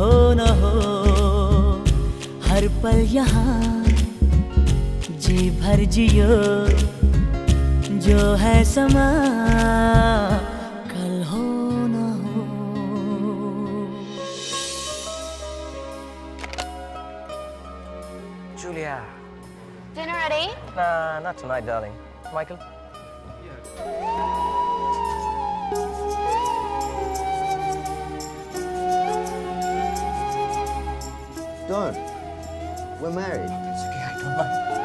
हो न हो हर पल यहाँ जी भर जियो जो है समा कल हो न हो Julia. Dinner at 8? Nah, not tonight, darling. Michael? Don't. We're married. It's okay, I don't mind.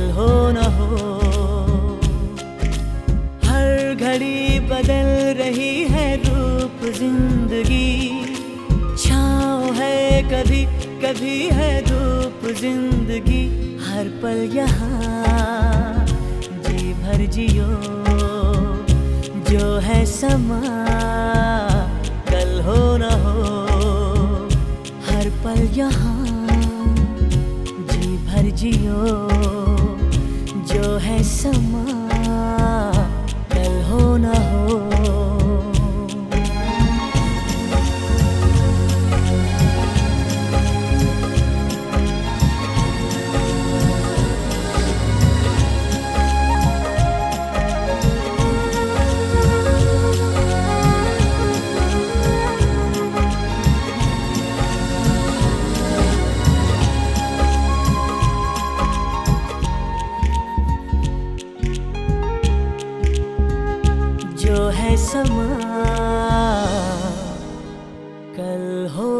कल हो न हो। हर घड़ी बदल रही है रूप ज़िंदगी। छाव है कभी कभी है धूप ज़िंदगी। हर पल यहाँ, जी भर जियो। जो है समा, कल हो न हो। हर पल यहाँ, जी भर जियो। जो समा। कल हो